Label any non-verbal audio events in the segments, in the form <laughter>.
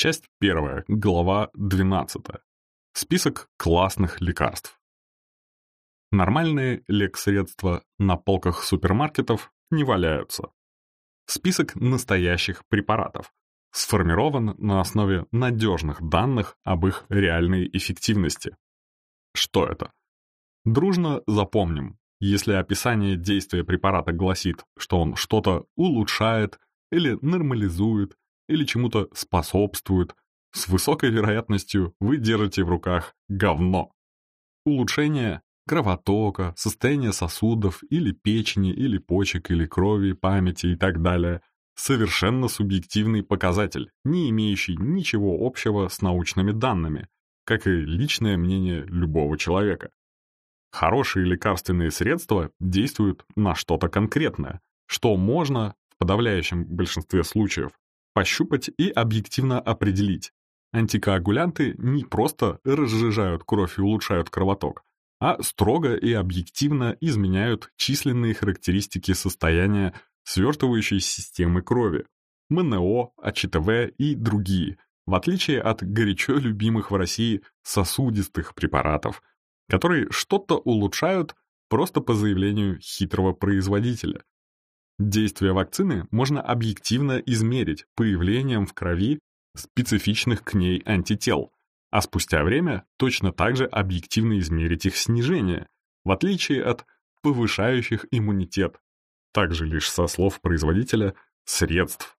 Часть 1, глава 12. Список классных лекарств. Нормальные лексредства на полках супермаркетов не валяются. Список настоящих препаратов сформирован на основе надежных данных об их реальной эффективности. Что это? Дружно запомним, если описание действия препарата гласит, что он что-то улучшает или нормализует, или чему-то способствует, с высокой вероятностью вы держите в руках говно. Улучшение кровотока, состояние сосудов или печени, или почек, или крови, памяти и так далее – совершенно субъективный показатель, не имеющий ничего общего с научными данными, как и личное мнение любого человека. Хорошие лекарственные средства действуют на что-то конкретное, что можно, в подавляющем большинстве случаев, пощупать и объективно определить. Антикоагулянты не просто разжижают кровь и улучшают кровоток, а строго и объективно изменяют численные характеристики состояния свертывающей системы крови, МНО, АЧТВ и другие, в отличие от горячо любимых в России сосудистых препаратов, которые что-то улучшают просто по заявлению хитрого производителя. Действие вакцины можно объективно измерить появлением в крови специфичных к ней антител, а спустя время точно так же объективно измерить их снижение, в отличие от повышающих иммунитет, также лишь со слов производителя, средств.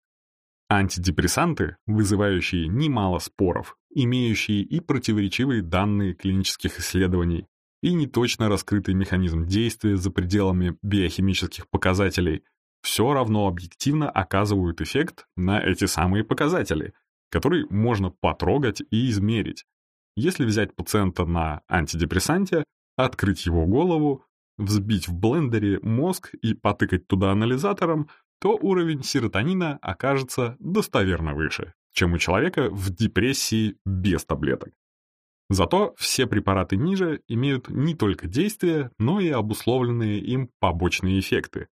Антидепрессанты, вызывающие немало споров, имеющие и противоречивые данные клинических исследований, и неточно раскрытый механизм действия за пределами биохимических показателей, все равно объективно оказывают эффект на эти самые показатели, которые можно потрогать и измерить. Если взять пациента на антидепрессанте, открыть его голову, взбить в блендере мозг и потыкать туда анализатором, то уровень серотонина окажется достоверно выше, чем у человека в депрессии без таблеток. Зато все препараты ниже имеют не только действия, но и обусловленные им побочные эффекты,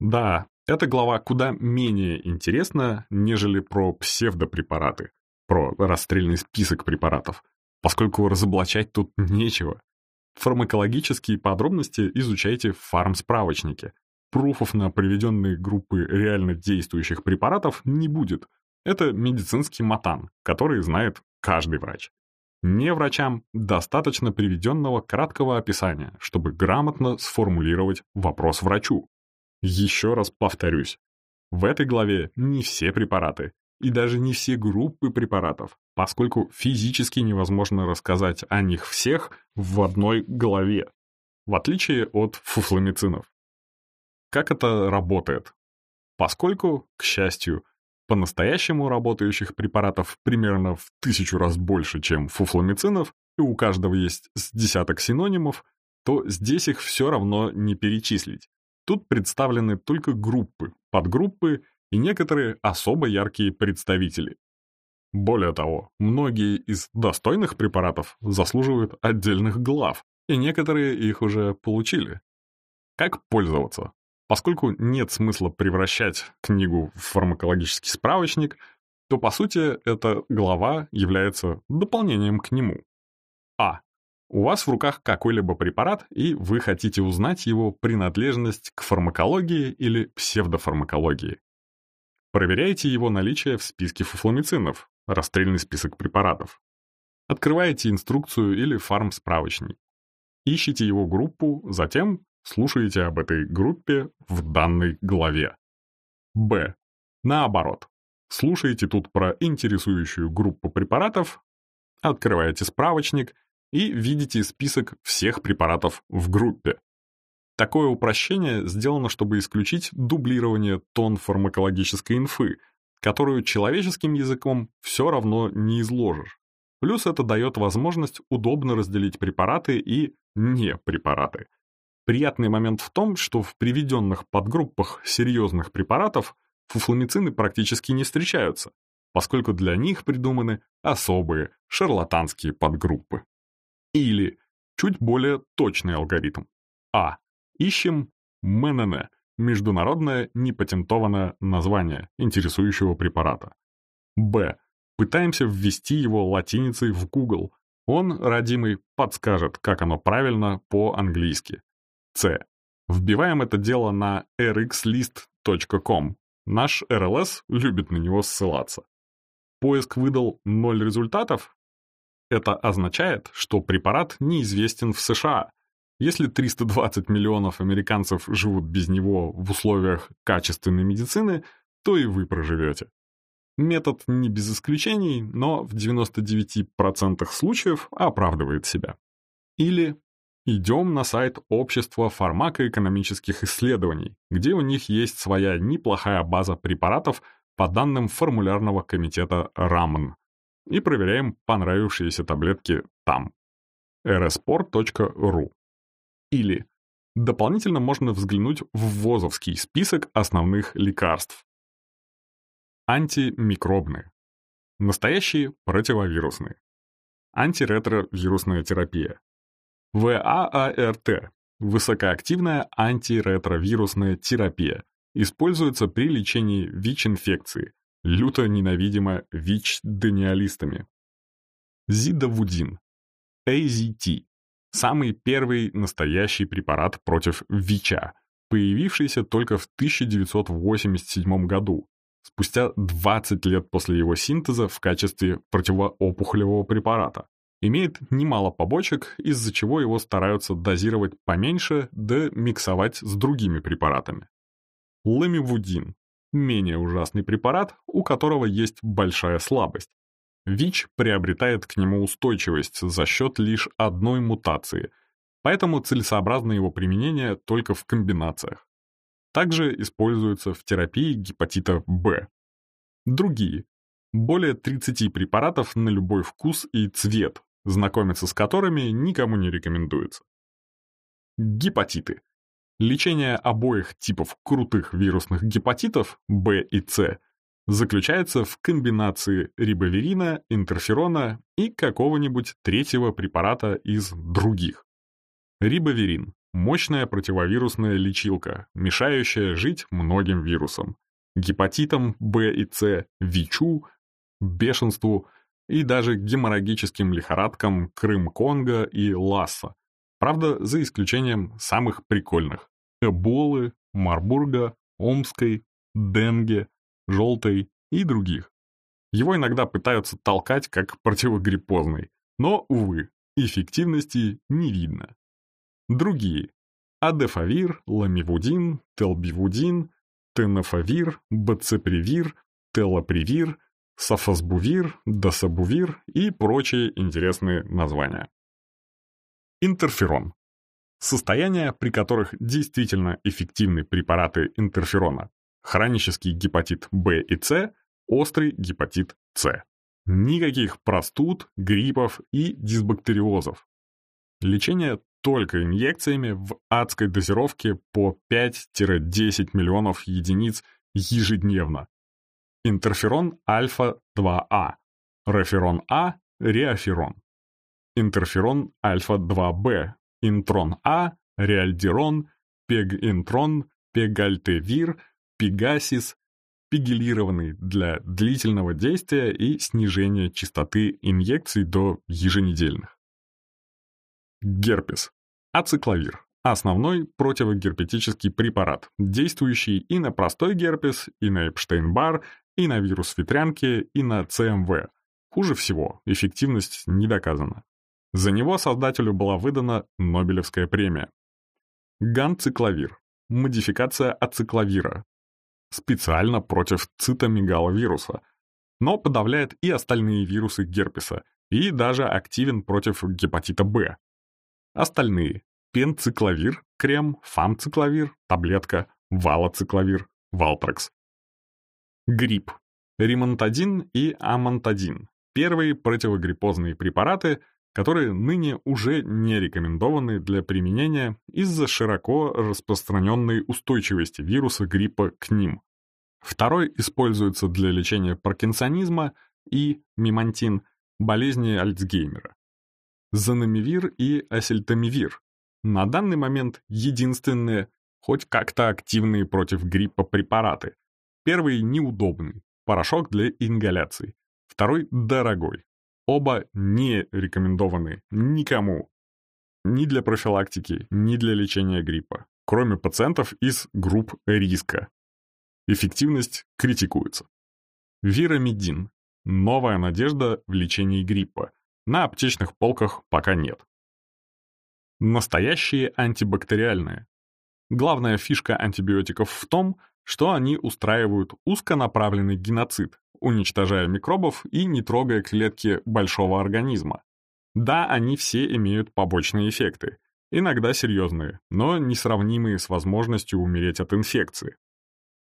да, эта глава куда менее интересна, нежели про псевдопрепараты, про расстрельный список препаратов, поскольку разоблачать тут <laughs> нечего. Фармакологические подробности изучайте в фарм-справочнике. Пруфов на приведенные группы реально действующих препаратов не будет. Это медицинский матан, который знает каждый врач. Не врачам достаточно приведенного краткого описания, чтобы грамотно сформулировать вопрос врачу. Еще раз повторюсь, в этой главе не все препараты и даже не все группы препаратов, поскольку физически невозможно рассказать о них всех в одной главе, в отличие от фуфломицинов. Как это работает? Поскольку, к счастью, по-настоящему работающих препаратов примерно в тысячу раз больше, чем фуфломицинов, и у каждого есть с десяток синонимов, то здесь их все равно не перечислить. Тут представлены только группы, подгруппы и некоторые особо яркие представители. Более того, многие из достойных препаратов заслуживают отдельных глав, и некоторые их уже получили. Как пользоваться? Поскольку нет смысла превращать книгу в фармакологический справочник, то, по сути, эта глава является дополнением к нему. А. У вас в руках какой-либо препарат, и вы хотите узнать его принадлежность к фармакологии или псевдофармакологии. Проверяйте его наличие в списке фуфломицинов, расстрельный список препаратов. Открываете инструкцию или фарм-справочник. Ищите его группу, затем слушаете об этой группе в данной главе. Б. Наоборот. Слушаете тут про интересующую группу препаратов, открываете справочник и видите список всех препаратов в группе. Такое упрощение сделано, чтобы исключить дублирование тон фармакологической инфы, которую человеческим языком все равно не изложишь. Плюс это дает возможность удобно разделить препараты и не препараты. Приятный момент в том, что в приведенных подгруппах серьезных препаратов фуфломицины практически не встречаются, поскольку для них придуманы особые шарлатанские подгруппы. Или чуть более точный алгоритм. А. Ищем МНН – международное непатентованное название интересующего препарата. Б. Пытаемся ввести его латиницей в Google. Он, родимый, подскажет, как оно правильно по-английски. С. Вбиваем это дело на rxlist.com. Наш RLS любит на него ссылаться. Поиск выдал ноль результатов? Это означает, что препарат неизвестен в США. Если 320 миллионов американцев живут без него в условиях качественной медицины, то и вы проживете. Метод не без исключений, но в 99% случаев оправдывает себя. Или идем на сайт Общества фармакоэкономических исследований, где у них есть своя неплохая база препаратов по данным формулярного комитета РАМН, и проверяем понравившиеся таблетки там. rsport.ru Или дополнительно можно взглянуть в ВОЗовский список основных лекарств, Антимикробные. Настоящие противовирусные. Антиретровирусная терапия. ВААРТ. Высокоактивная антиретровирусная терапия. Используется при лечении ВИЧ-инфекции, люто ненавидимо ВИЧ-дениалистами. Зидовудин. AZT. Самый первый настоящий препарат против ВИЧа, появившийся только в 1987 году спустя 20 лет после его синтеза в качестве противоопухолевого препарата. Имеет немало побочек, из-за чего его стараются дозировать поменьше, да миксовать с другими препаратами. Ламивудин – менее ужасный препарат, у которого есть большая слабость. ВИЧ приобретает к нему устойчивость за счет лишь одной мутации, поэтому целесообразно его применение только в комбинациях. Также используются в терапии гепатита Б. Другие. Более 30 препаратов на любой вкус и цвет, знакомиться с которыми никому не рекомендуется. Гепатиты. Лечение обоих типов крутых вирусных гепатитов Б и С заключается в комбинации рибоверина, интерферона и какого-нибудь третьего препарата из других. Рибоверин Мощная противовирусная лечилка, мешающая жить многим вирусам. Гепатитам Б и С, ВИЧу, бешенству и даже геморрагическим лихорадкам Крым-Конго и Ласса. Правда, за исключением самых прикольных. Эболы, Марбурга, Омской, Денге, Желтой и других. Его иногда пытаются толкать как противогриппозный, но, увы, эффективности не видно. Другие. Адефавир, ламивудин, телбивудин, тенофавир, бацепривир, телопривир, сафосбувир, досабувир и прочие интересные названия. Интерферон. Состояния, при которых действительно эффективны препараты интерферона. Хронический гепатит В и С, острый гепатит С. Никаких простуд, гриппов и дисбактериозов. Лечение только инъекциями в адской дозировке по 5-10 миллионов единиц ежедневно. Интерферон альфа-2А, реферон А, реоферон. Интерферон альфа-2Б, интрон А, реальдерон, пегинтрон, пегальтевир, пегасис, пегилированный для длительного действия и снижения частоты инъекций до еженедельных. Герпес. Ацикловир. Основной противогерпетический препарат, действующий и на простой герпес, и на Эпштейн-Бар, и на вирус ветрянки, и на ЦМВ. Хуже всего, эффективность не доказана. За него создателю была выдана Нобелевская премия. Ганцикловир. Модификация ацикловира. Специально против цитомегаловируса, но подавляет и остальные вирусы герпеса, и даже активен против гепатита Б. Остальные – пенцикловир, крем, фамцикловир, таблетка, валоцикловир, валтрекс. Грипп. Римонтадин и амантадин – первые противогриппозные препараты, которые ныне уже не рекомендованы для применения из-за широко распространенной устойчивости вируса гриппа к ним. Второй используется для лечения паркинсонизма и, мимантин, болезни Альцгеймера. Занамивир и Асельтамивир. На данный момент единственные, хоть как-то активные против гриппа препараты. Первый неудобный, порошок для ингаляции. второй дорогой. Оба не рекомендованы никому. Ни для профилактики, ни для лечения гриппа, кроме пациентов из групп риска. Эффективность критикуется. Вирамидин – новая надежда в лечении гриппа. На аптечных полках пока нет. Настоящие антибактериальные. Главная фишка антибиотиков в том, что они устраивают узконаправленный геноцид, уничтожая микробов и не трогая клетки большого организма. Да, они все имеют побочные эффекты, иногда серьезные, но несравнимые с возможностью умереть от инфекции.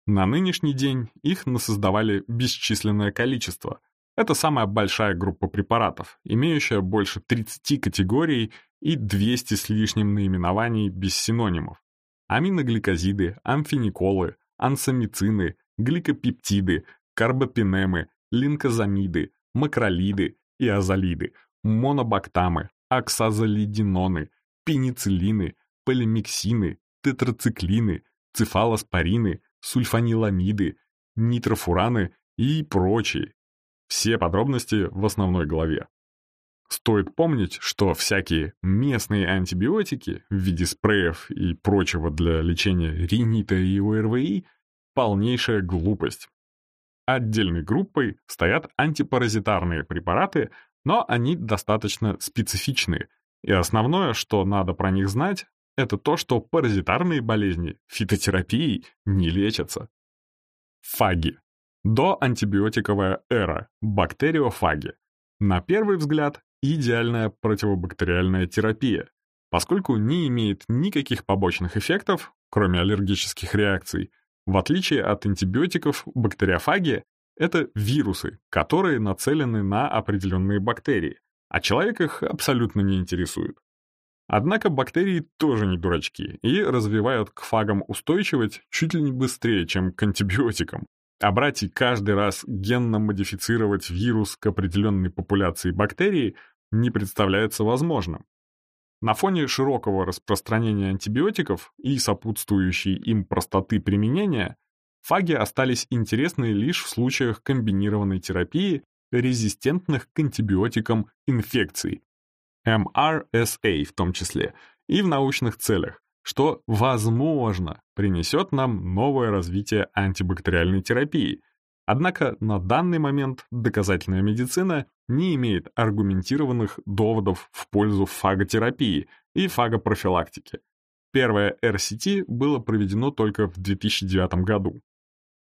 На нынешний день их насоздавали бесчисленное количество. Это самая большая группа препаратов, имеющая больше 30 категорий и 200 с лишним наименований без синонимов. Аминогликозиды, амфениколы, ансамицины, гликопептиды, карбопинемы, линкозамиды, макролиды и азолиды, монобактамы, оксазолидиноны, пенициллины, полимиксины, тетрациклины, цефалоспорины, сульфаниламиды, нитрофураны и прочие. Все подробности в основной главе. Стоит помнить, что всякие местные антибиотики в виде спреев и прочего для лечения ринита и ОРВИ – полнейшая глупость. Отдельной группой стоят антипаразитарные препараты, но они достаточно специфичные, и основное, что надо про них знать, это то, что паразитарные болезни фитотерапией не лечатся. Фаги. До антибиотиковая эра, бактериофаги. На первый взгляд, идеальная противобактериальная терапия, поскольку не имеет никаких побочных эффектов, кроме аллергических реакций. В отличие от антибиотиков, бактериофаги — это вирусы, которые нацелены на определенные бактерии, а человек их абсолютно не интересует. Однако бактерии тоже не дурачки и развивают к фагам устойчивость чуть ли не быстрее, чем к антибиотикам. А брать и каждый раз генно модифицировать вирус к определенной популяции бактерий не представляется возможным. На фоне широкого распространения антибиотиков и сопутствующей им простоты применения, фаги остались интересны лишь в случаях комбинированной терапии резистентных к антибиотикам инфекций, MRSA в том числе, и в научных целях, что, возможно, принесет нам новое развитие антибактериальной терапии. Однако на данный момент доказательная медицина не имеет аргументированных доводов в пользу фаготерапии и фагопрофилактики. Первое RCT было проведено только в 2009 году.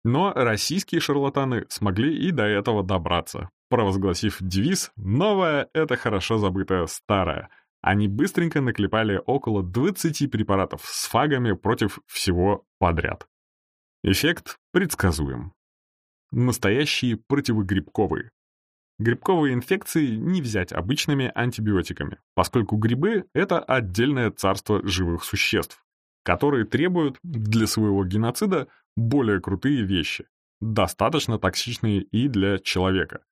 Но российские шарлатаны смогли и до этого добраться, провозгласив девиз «Новое — это хорошо забытое старое», они быстренько наклепали около 20 препаратов с фагами против всего подряд. Эффект предсказуем. Настоящие противогрибковые. Грибковые инфекции не взять обычными антибиотиками, поскольку грибы — это отдельное царство живых существ, которые требуют для своего геноцида более крутые вещи, достаточно токсичные и для человека.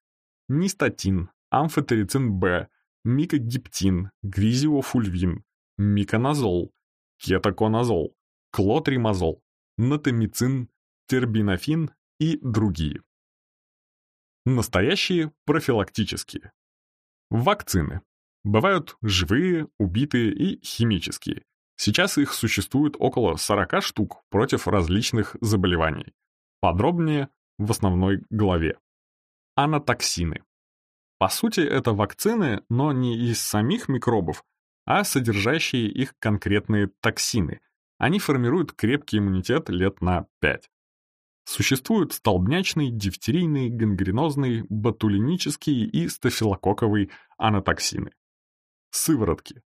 Нистатин, амфотерицин-Б, микогиптин, гризиофульвин, миконазол, кетоконазол, клотримазол, натомицин, тербинофин и другие. Настоящие профилактические. Вакцины. Бывают живые, убитые и химические. Сейчас их существует около 40 штук против различных заболеваний. Подробнее в основной главе. Анатоксины. По сути, это вакцины, но не из самих микробов, а содержащие их конкретные токсины. Они формируют крепкий иммунитет лет на 5. Существуют столбнячный, дифтерийный, гангренозный, ботулинический и стафилококковый анатоксины. Сыворотки.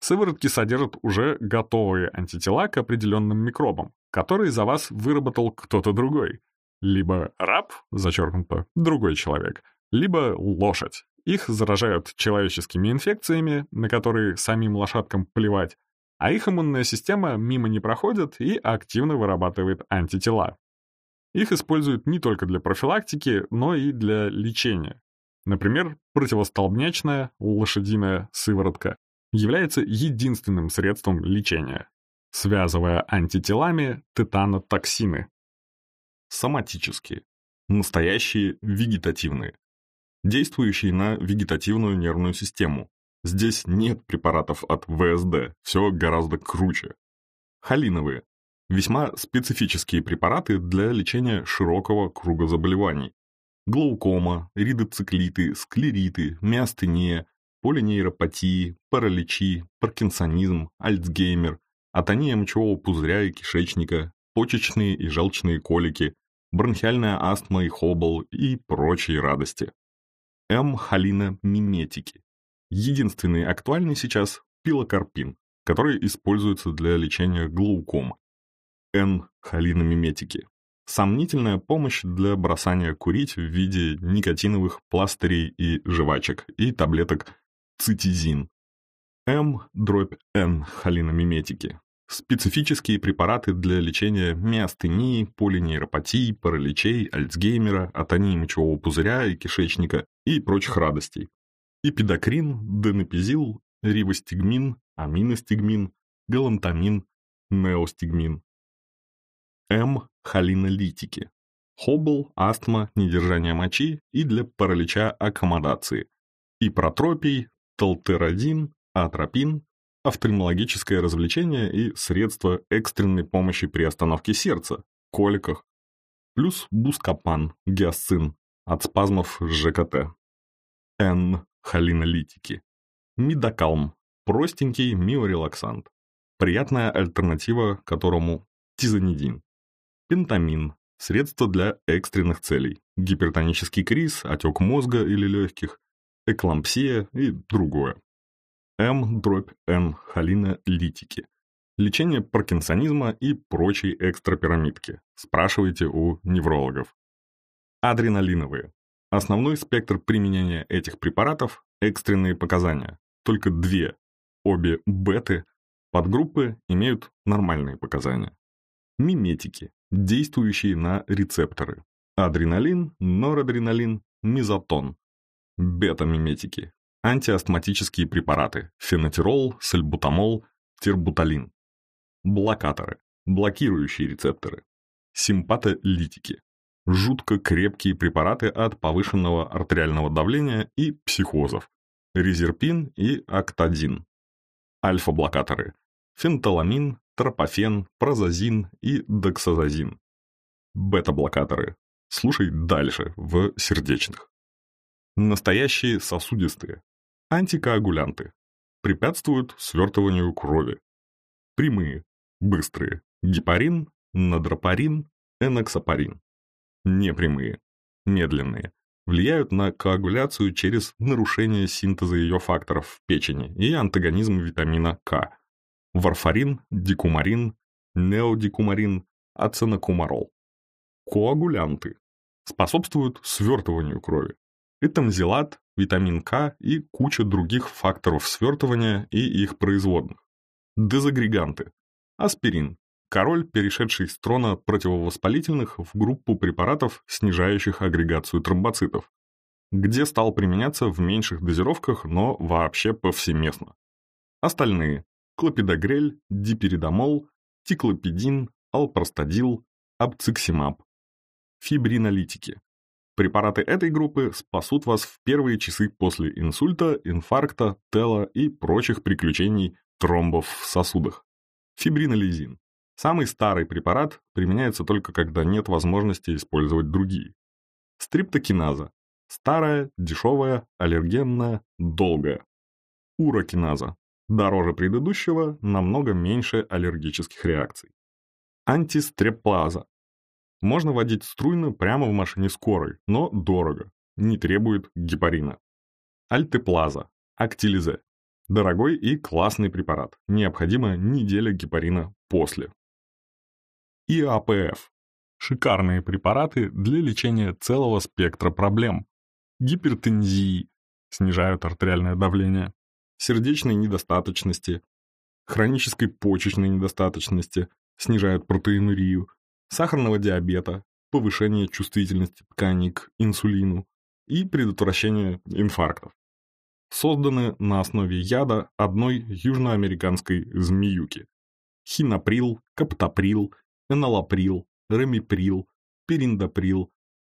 Сыворотки содержат уже готовые антитела к определенным микробам, которые за вас выработал кто-то другой. Либо раб, зачеркнуто, другой человек, либо лошадь. Их заражают человеческими инфекциями, на которые самим лошадкам плевать, а их иммунная система мимо не проходит и активно вырабатывает антитела. Их используют не только для профилактики, но и для лечения. Например, противостолбнячная лошадиная сыворотка является единственным средством лечения, связывая антителами тетанотоксины. Соматические. Настоящие вегетативные. действующий на вегетативную нервную систему. Здесь нет препаратов от ВСД, все гораздо круче. Холиновые – весьма специфические препараты для лечения широкого круга заболеваний. Глаукома, ридоциклиты, склериты, миостения, полинейропатии, параличи, паркинсонизм, альцгеймер, атония мочевого пузыря и кишечника, почечные и желчные колики, бронхиальная астма и хобл и прочие радости. М. холина миметики. Единственный актуальный сейчас – пилокарпин, который используется для лечения глаукомы. Н. холина миметики. Сомнительная помощь для бросания курить в виде никотиновых пластырей и жвачек и таблеток цитизин. М. дробь Н. холина миметики специфические препараты для лечения миостении, полинейропатии, параличей, альцгеймера, атонии мочевого пузыря и кишечника и прочих радостей. Эпидокрин, денепизил, ривостигмин, аминостигмин, галантамин, неостигмин. М. Холинолитики. Хоббл, астма, недержание мочи и для паралича аккомодации. Ипротропий, толтеродин, атропин, офтальмологическое развлечение и средства экстренной помощи при остановке сердца, коликах, плюс бускопан, гиасцин от спазмов ЖКТ. Н. Холинолитики. Мидокалм. Простенький миорелаксант. Приятная альтернатива которому тизанидин. Пентамин. Средство для экстренных целей. Гипертонический криз, отек мозга или легких, эклампсия и другое. М дробь Н холина литики. Лечение паркинсонизма и прочей экстрапирамидки. Спрашивайте у неврологов. Адреналиновые. Основной спектр применения этих препаратов – экстренные показания. Только две, обе беты, подгруппы имеют нормальные показания. Миметики, действующие на рецепторы. Адреналин, норадреналин, мезотон. Бета-миметики, антиастматические препараты – фенотерол, сальбутамол, тербуталин. Блокаторы – блокирующие рецепторы. Симпатолитики – жутко крепкие препараты от повышенного артериального давления и психозов. Резерпин и актадин. Альфа-блокаторы – фенталамин, тропофен, прозазин и дексазазин. Бета-блокаторы – слушай дальше, в сердечных. Настоящие сосудистые, Антикоагулянты. Препятствуют свертыванию крови. Прямые, быстрые. Гепарин, надропарин, эноксапарин. Непрямые, медленные. Влияют на коагуляцию через нарушение синтеза ее факторов в печени и антагонизм витамина К. Варфарин, дикумарин, неодикумарин, ацинокумарол. Коагулянты. Способствуют свертыванию крови. Этамзилат, витамин К и куча других факторов свертывания и их производных. Дезагреганты. Аспирин. Король, перешедший с трона противовоспалительных в группу препаратов, снижающих агрегацию тромбоцитов, где стал применяться в меньших дозировках, но вообще повсеместно. Остальные – клопидогрель, диперидомол, тиклопидин, алпростадил, абциксимаб. Фибринолитики. Препараты этой группы спасут вас в первые часы после инсульта, инфаркта, тела и прочих приключений тромбов в сосудах. Фибринолизин. Самый старый препарат применяется только когда нет возможности использовать другие. Стриптокиназа. Старая, дешевая, аллергенная, долгая. Урокиназа. Дороже предыдущего, намного меньше аллергических реакций. Антистреплаза. Можно водить струйно прямо в машине скорой, но дорого, не требует гепарина. Альтеплаза, актилизе. Дорогой и классный препарат. Необходима неделя гепарина после. ИАПФ. Шикарные препараты для лечения целого спектра проблем. Гипертензии, снижают артериальное давление, сердечной недостаточности, хронической почечной недостаточности, снижают протеинурию, сахарного диабета, повышение чувствительности тканей к инсулину и предотвращение инфарктов. Созданы на основе яда одной южноамериканской змеюки. Хинаприл, каптоприл, энолаприл, ремиприл, периндоприл,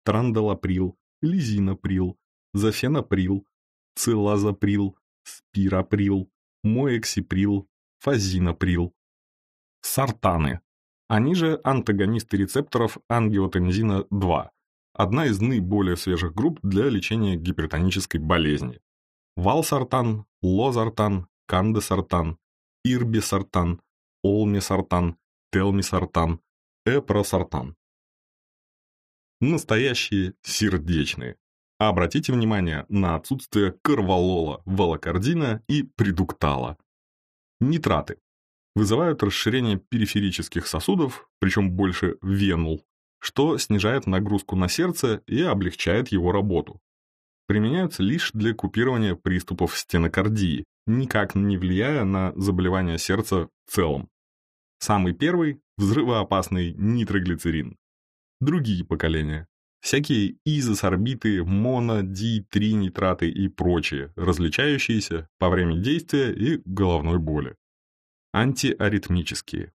трандалаприл, лизинаприл, зафеноприл, цилазаприл, спираприл, моэксиприл, фазиноприл. Сартаны. Они же антагонисты рецепторов ангиотензина-2, одна из наиболее свежих групп для лечения гипертонической болезни. Валсартан, лозартан, кандесартан, ирбисартан, олмисартан, телмисартан, эпросартан. Настоящие сердечные. Обратите внимание на отсутствие карвалола, волокордина и придуктала. Нитраты. Вызывают расширение периферических сосудов, причем больше венул, что снижает нагрузку на сердце и облегчает его работу. Применяются лишь для купирования приступов стенокардии, никак не влияя на заболевания сердца в целом. Самый первый – взрывоопасный нитроглицерин. Другие поколения – всякие изосорбиты, моно, ди, тринитраты и прочие, различающиеся по время действия и головной боли. Антиаритмические.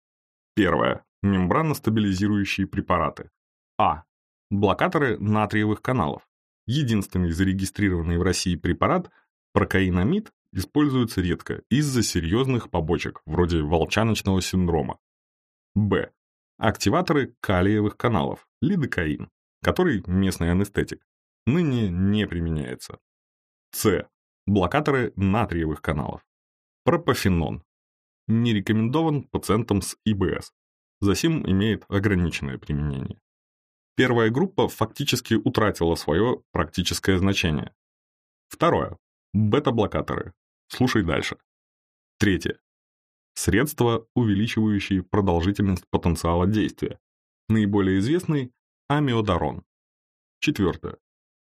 Первое. Мембранно-стабилизирующие препараты. А. Блокаторы натриевых каналов. Единственный зарегистрированный в России препарат – прокаинамид используется редко из-за серьезных побочек, вроде волчаночного синдрома. Б. Активаторы калиевых каналов, лидокаин, который местный анестетик, ныне не применяется. С. Блокаторы натриевых каналов. Пропофенон. Не рекомендован пациентам с ИБС, засим имеет ограниченное применение. Первая группа фактически утратила свое практическое значение. Второе. Бета-блокаторы. Слушай дальше. Третье. Средства, увеличивающие продолжительность потенциала действия. Наиболее известный – амиодарон. Четвертое.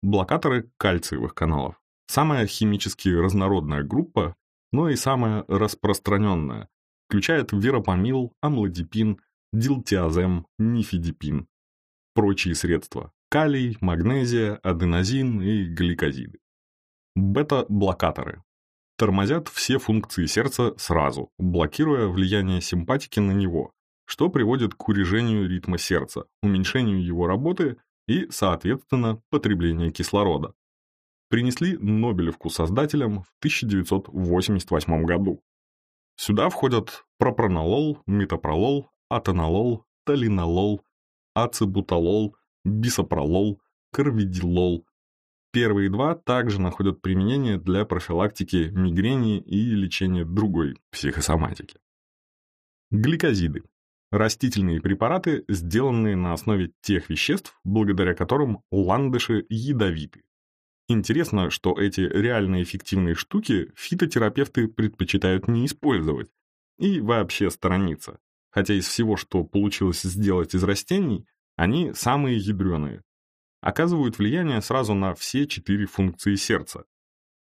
Блокаторы кальциевых каналов. Самая химически разнородная группа, но и самая распространенная. Включает веропамил, амлодипин, дилтиазем, нифидипин. Прочие средства – калий, магнезия, аденозин и гликозиды. Бета-блокаторы тормозят все функции сердца сразу, блокируя влияние симпатики на него, что приводит к урежению ритма сердца, уменьшению его работы и, соответственно, потреблению кислорода. Принесли Нобелевку создателям в 1988 году. Сюда входят пропронолол, метапролол, атонолол, талинолол, ацебутолол, бисопролол, карвидилол, Первые два также находят применение для профилактики мигрени и лечения другой психосоматики. Гликозиды. Растительные препараты, сделанные на основе тех веществ, благодаря которым ландыши ядовиты. Интересно, что эти реально эффективные штуки фитотерапевты предпочитают не использовать и вообще сторониться, хотя из всего, что получилось сделать из растений, они самые ядреные, оказывают влияние сразу на все четыре функции сердца.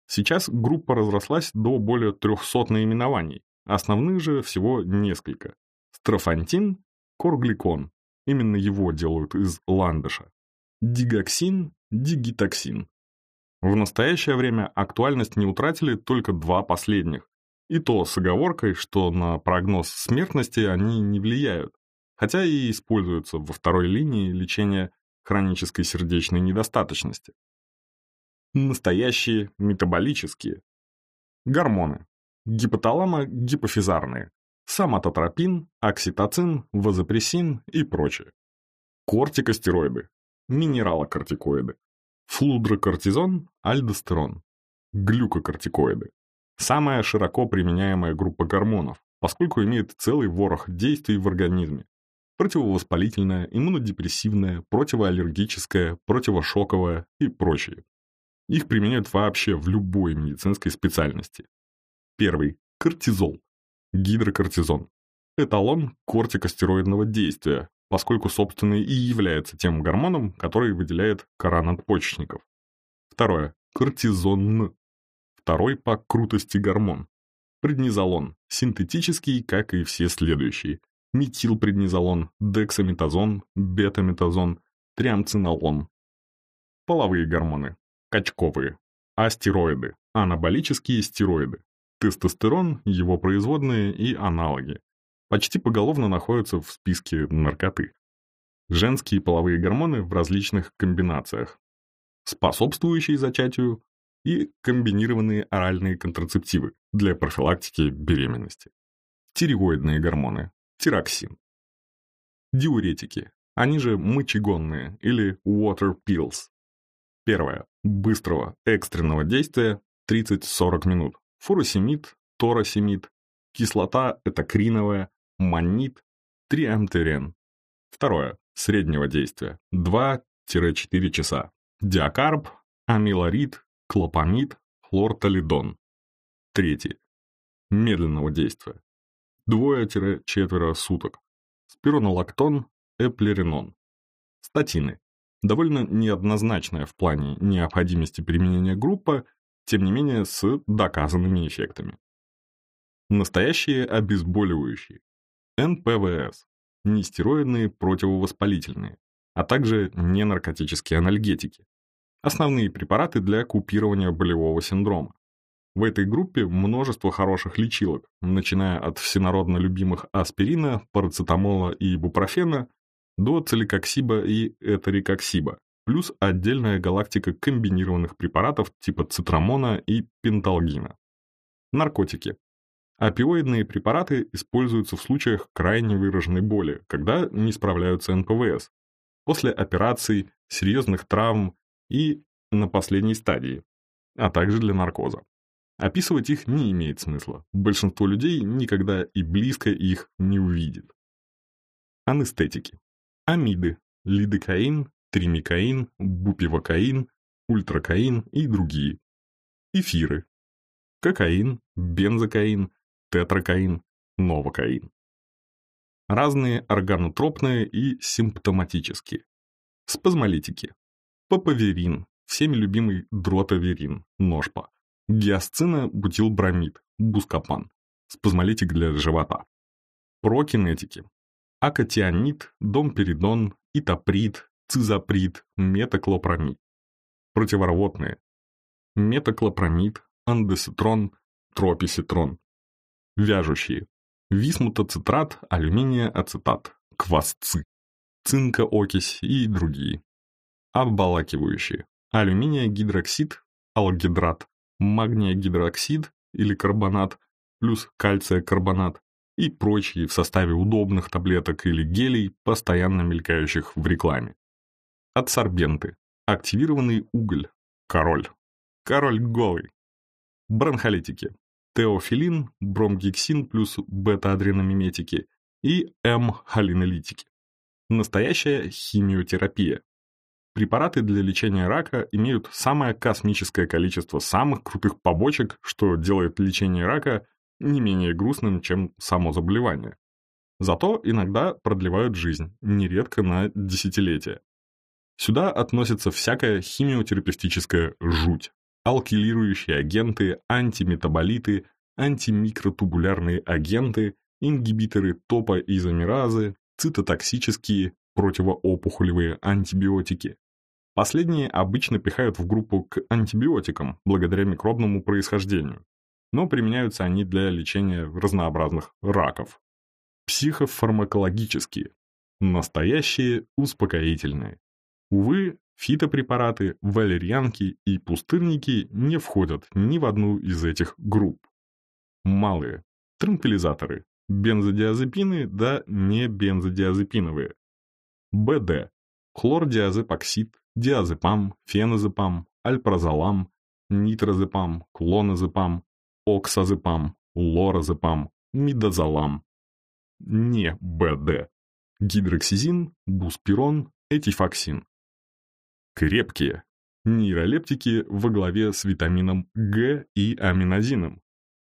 Сейчас группа разрослась до более 300 наименований, основных же всего несколько. Строфантин, коргликон, именно его делают из ландыша. Дигоксин, дигитоксин. В настоящее время актуальность не утратили только два последних, и то с оговоркой, что на прогноз смертности они не влияют, хотя и используются во второй линии лечения хронической сердечной недостаточности. Настоящие метаболические. Гормоны. Гипоталамо-гипофизарные. Самототропин, окситоцин, вазопрессин и прочее. Кортикостероиды. Минералокортикоиды. Флудрокортизон, альдостерон. Глюкокортикоиды. Самая широко применяемая группа гормонов, поскольку имеет целый ворох действий в организме, противовоспалительное, иммунодепрессивное, противоаллергическое, противошоковое и прочие. Их применяют вообще в любой медицинской специальности. Первый – кортизол, гидрокортизон. Эталон кортикостероидного действия, поскольку, собственно, и является тем гормоном, который выделяет кора надпочечников. Второе – кортизон. Второй по крутости гормон. Преднизолон, синтетический, как и все следующие, метилпреднизолон, дексаметазон, бетаметазон, триамцинолон. Половые гормоны. Качковые. Астероиды. Анаболические стероиды. Тестостерон, его производные и аналоги. Почти поголовно находятся в списке наркоты. Женские половые гормоны в различных комбинациях. способствующие зачатию и комбинированные оральные контрацептивы для профилактики беременности. Тиреоидные гормоны, тироксин. Диуретики, они же мочегонные или water pills. Первое. Быстрого, экстренного действия 30-40 минут. Фуросемид, торосемид, кислота этокриновая, манит, триамтерен. Второе. Среднего действия 2-4 часа. Диакарб, амилорид, клопамид, хлортолидон. Третий. Медленного действия. Двое-четверо суток. Спиронолактон, эплеринон. Статины. Довольно неоднозначная в плане необходимости применения группа, тем не менее с доказанными эффектами. Настоящие обезболивающие. НПВС. Нестероидные противовоспалительные, а также ненаркотические анальгетики. Основные препараты для купирования болевого синдрома. В этой группе множество хороших лечилок, начиная от всенародно любимых аспирина, парацетамола и ибупрофена до целикоксиба и этерикоксиба, плюс отдельная галактика комбинированных препаратов типа цитрамона и пенталгина. Наркотики. Опиоидные препараты используются в случаях крайне выраженной боли, когда не справляются НПВС, после операций, серьезных травм и на последней стадии, а также для наркоза. Описывать их не имеет смысла, большинство людей никогда и близко их не увидит. Анестетики. Амиды, лидокаин, тримикаин, бупивокаин, ультракаин и другие. Эфиры. Кокаин, бензокаин, тетракаин, новокаин. Разные органотропные и симптоматические. Спазмолитики. Папаверин, всеми любимый дротаверин, ножпа. Гиасцина, бутилбромид, бускопан. Спазмолитик для живота. Прокинетики. Акатианид, домперидон, итаприд, цизаприд, метоклопромид. Противорвотные. Метоклопрамид, ондансетрон, трописетрон. Вяжущие. Висмута цитрат, алюминия ацетат, квасцы, цинка окись и другие. Обволакивающие. Алюминия гидроксид, алгелдрат, магния гидроксид или карбонат, плюс кальция карбонат и прочие в составе удобных таблеток или гелей, постоянно мелькающих в рекламе. Адсорбенты. Активированный уголь. Король. Король голый. Бронхолитики теофилин, бромгексин плюс бета-адреномиметики и М-холинолитики. Настоящая химиотерапия. Препараты для лечения рака имеют самое космическое количество самых крутых побочек, что делает лечение рака не менее грустным, чем само заболевание. Зато иногда продлевают жизнь, нередко на десятилетия. Сюда относится всякая химиотерапевтическая жуть алкилирующие агенты, антиметаболиты, антимикротубулярные агенты, ингибиторы топоизомеразы, цитотоксические, противоопухолевые антибиотики. Последние обычно пихают в группу к антибиотикам благодаря микробному происхождению, но применяются они для лечения разнообразных раков. Психофармакологические, настоящие успокоительные. Увы, Фитопрепараты, валерьянки и пустырники не входят ни в одну из этих групп. Малые. Транквилизаторы. Бензодиазепины да не бензодиазепиновые. БД. Хлордиазепоксид, диазепам, феназепам, альпразолам, нитрозепам, клоназепам, оксазепам, лоразепам, мидозолам. Не БД. Гидроксизин, буспирон, этифаксин. Крепкие. Нейролептики во главе с витамином Г и аминозином.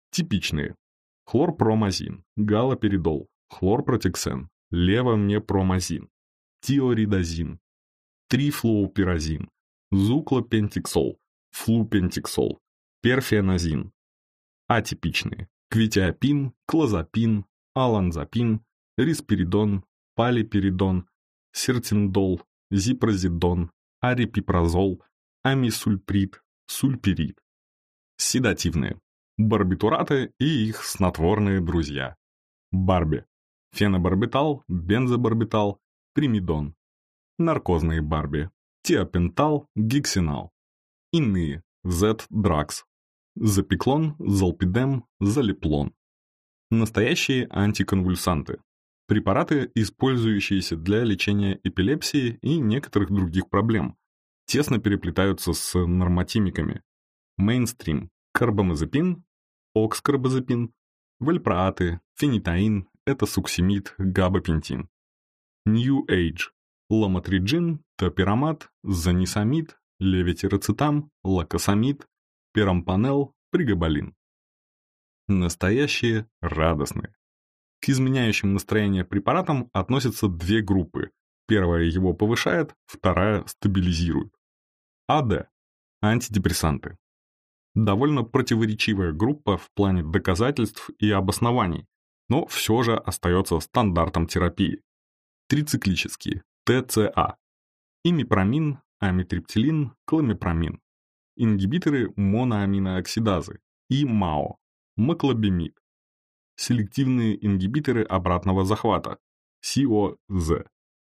Типичные. Хлорпромазин, галоперидол, хлорпротексен, левомепромазин, тиоридозин, трифлуопиразин, зуклопентиксол, флупентиксол, перфеназин. Атипичные. Квитиапин, клозапин, аланзапин, рисперидон, палиперидон, сертиндол, зипрозидон, арипипрозол, амисульприд, сульпирид. Седативные. Барбитураты и их снотворные друзья. Барби. Фенобарбитал, бензобарбитал, примидон. Наркозные барби. тиопентал, гексинал. Иные – Z-дракс, запеклон, залпидем, залиплон. Настоящие антиконвульсанты. Препараты, использующиеся для лечения эпилепсии и некоторых других проблем, тесно переплетаются с нормотимиками. Мейнстрим – карбамазепин, окскарбазепин, вальпроаты, фенитаин, этосуксимид, габапентин. New Age – ламотриджин, топирамат, занисамид, левитирацетам, лакосамид, пирампанел, пригабалин. Настоящие радостные. К изменяющим настроение препаратам относятся две группы. Первая его повышает, вторая стабилизирует. АД – антидепрессанты. Довольно противоречивая группа в плане доказательств и обоснований, но все же остается стандартом терапии. Трициклические, ТЦА. Имипромин, амитриптилин, кламипромин. Ингибиторы моноаминооксидазы и МАО, маклобемид. Селективные ингибиторы обратного захвата, СИОЗ,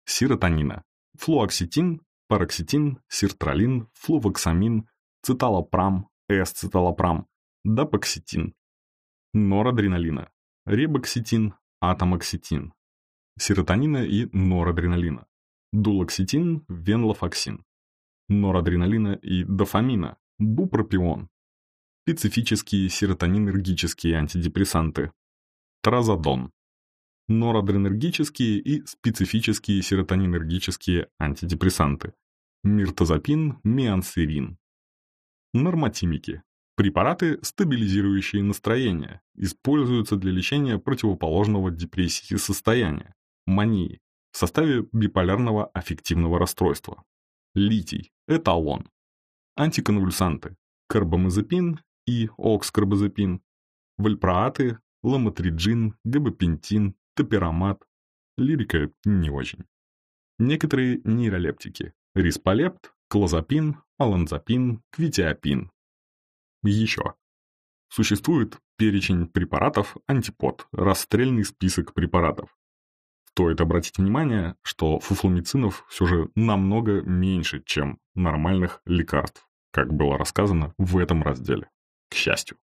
серотонина, флуоксетин, пароксетин, сиртралин, флувоксамин, циталопрам, эсциталопрам, дапоксетин, норадреналина, ребоксетин, атомоксетин, серотонина и норадреналина, дулоксетин, венлофоксин, норадреналина и дофамина, бупропион, специфические серотонинергические антидепрессанты, тразодон, норадренергические и специфические серотонинергические антидепрессанты, миртазапин, миансерин. Нормотимики. Препараты, стабилизирующие настроение, используются для лечения противоположного депрессии состояния, мании, в составе биполярного аффективного расстройства. Литий, эталон. Антиконвульсанты, карбамазепин и окскарбазепин, вальпроаты, ламотриджин, габапентин, топирамат. Лирика не очень. Некоторые нейролептики. Рисполепт, клозапин, аланзапин, квитиапин. Еще. Существует перечень препаратов антипод, расстрельный список препаратов. Стоит обратить внимание, что фуфломицинов все же намного меньше, чем нормальных лекарств, как было рассказано в этом разделе. К счастью.